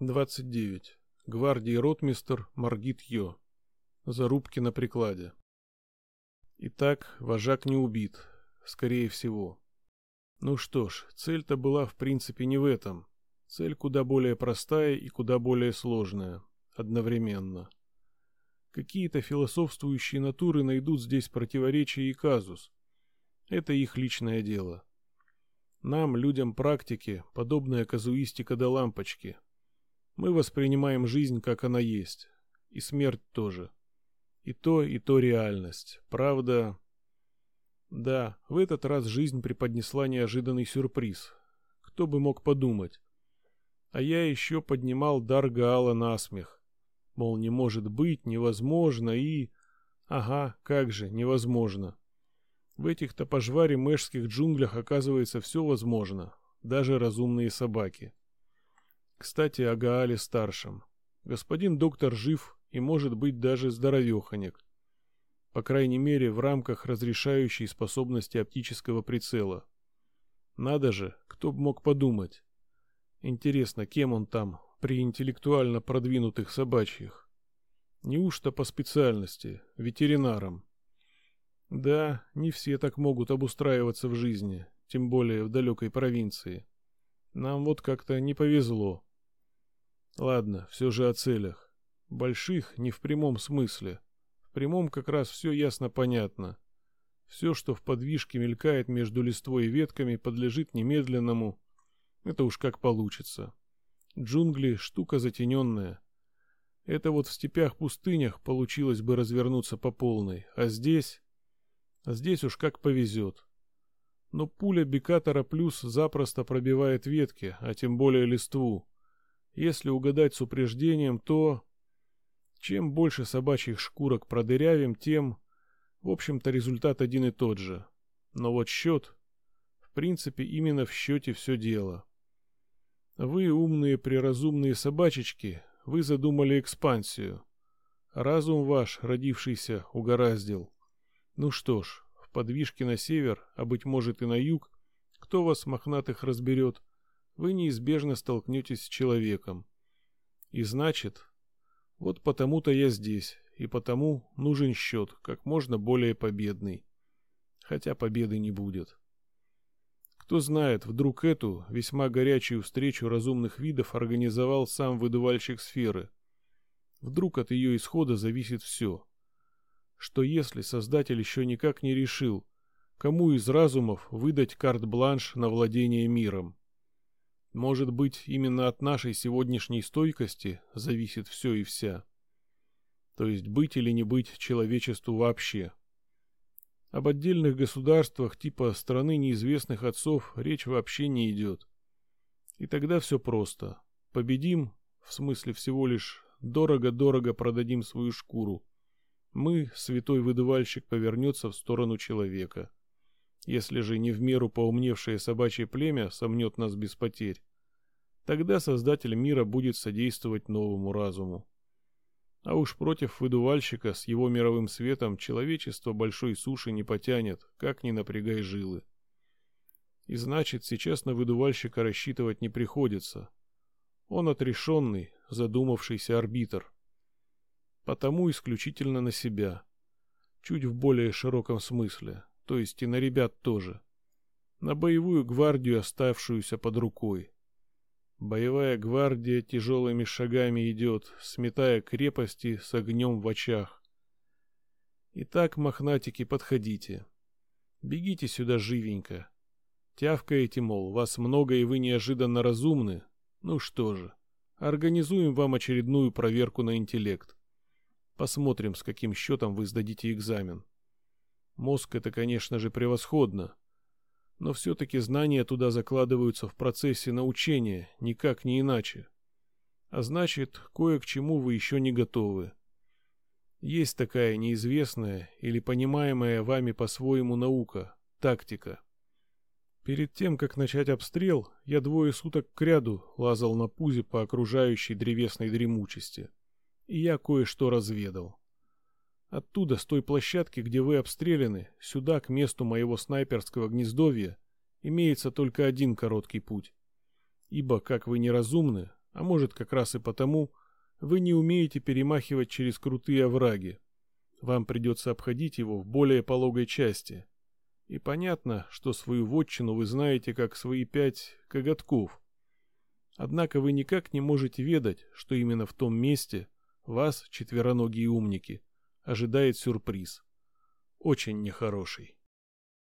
29. Гвардии ротмистр Маргит Йо. Зарубки на прикладе. Итак, вожак не убит, скорее всего. Ну что ж, цель-то была в принципе не в этом. Цель куда более простая и куда более сложная. Одновременно. Какие-то философствующие натуры найдут здесь противоречие и казус. Это их личное дело. Нам, людям практики, подобная казуистика до лампочки – мы воспринимаем жизнь, как она есть. И смерть тоже. И то, и то реальность. Правда... Да, в этот раз жизнь преподнесла неожиданный сюрприз. Кто бы мог подумать. А я еще поднимал дар Гаала на смех. Мол, не может быть, невозможно и... Ага, как же, невозможно. В этих-то пожваре мэшских джунглях оказывается все возможно. Даже разумные собаки. Кстати, о Гаале старшем. Господин доктор жив и может быть даже здоровеханек. По крайней мере, в рамках разрешающей способности оптического прицела. Надо же, кто бы мог подумать. Интересно, кем он там при интеллектуально продвинутых собачьих? Неужто по специальности, ветеринаром? Да, не все так могут обустраиваться в жизни, тем более в далекой провинции. Нам вот как-то не повезло. Ладно, все же о целях. Больших не в прямом смысле. В прямом как раз все ясно понятно. Все, что в подвижке мелькает между листвой и ветками, подлежит немедленному. Это уж как получится. Джунгли — штука затененная. Это вот в степях-пустынях получилось бы развернуться по полной. А здесь... А здесь уж как повезет. Но пуля Бекатора плюс запросто пробивает ветки, а тем более листву. Если угадать с упреждением, то... Чем больше собачьих шкурок продырявим, тем... В общем-то, результат один и тот же. Но вот счет... В принципе, именно в счете все дело. Вы, умные приразумные собачечки, вы задумали экспансию. Разум ваш, родившийся, угораздил. Ну что ж, в подвижке на север, а быть может и на юг, кто вас, мохнатых, разберет, вы неизбежно столкнетесь с человеком. И значит, вот потому-то я здесь, и потому нужен счет, как можно более победный. Хотя победы не будет. Кто знает, вдруг эту весьма горячую встречу разумных видов организовал сам выдувальщик сферы. Вдруг от ее исхода зависит все. Что если Создатель еще никак не решил, кому из разумов выдать карт-бланш на владение миром? Может быть, именно от нашей сегодняшней стойкости зависит все и вся. То есть быть или не быть человечеству вообще. Об отдельных государствах типа страны неизвестных отцов речь вообще не идет. И тогда все просто. Победим, в смысле всего лишь дорого-дорого продадим свою шкуру. Мы, святой выдувальщик, повернется в сторону человека. Если же не в меру поумневшее собачье племя сомнет нас без потерь, Тогда Создатель мира будет содействовать новому разуму. А уж против выдувальщика с его мировым светом человечество большой суши не потянет, как ни напрягай жилы. И значит, сейчас на выдувальщика рассчитывать не приходится. Он отрешенный, задумавшийся арбитр. Потому исключительно на себя. Чуть в более широком смысле, то есть и на ребят тоже. На боевую гвардию, оставшуюся под рукой. Боевая гвардия тяжелыми шагами идет, сметая крепости с огнем в очах. Итак, мохнатики, подходите. Бегите сюда живенько. Тявкаете, мол, вас много и вы неожиданно разумны. Ну что же, организуем вам очередную проверку на интеллект. Посмотрим, с каким счетом вы сдадите экзамен. Мозг это, конечно же, превосходно, но все-таки знания туда закладываются в процессе научения, никак не иначе. А значит, кое к чему вы еще не готовы. Есть такая неизвестная или понимаемая вами по-своему наука, тактика. Перед тем, как начать обстрел, я двое суток кряду лазал на пузе по окружающей древесной дремучести. И я кое-что разведал. Оттуда, с той площадки, где вы обстреляны, сюда, к месту моего снайперского гнездовья, имеется только один короткий путь. Ибо, как вы неразумны, А может, как раз и потому, вы не умеете перемахивать через крутые овраги. Вам придется обходить его в более пологой части. И понятно, что свою вотчину вы знаете как свои пять коготков. Однако вы никак не можете ведать, что именно в том месте вас, четвероногие умники, ожидает сюрприз. Очень нехороший.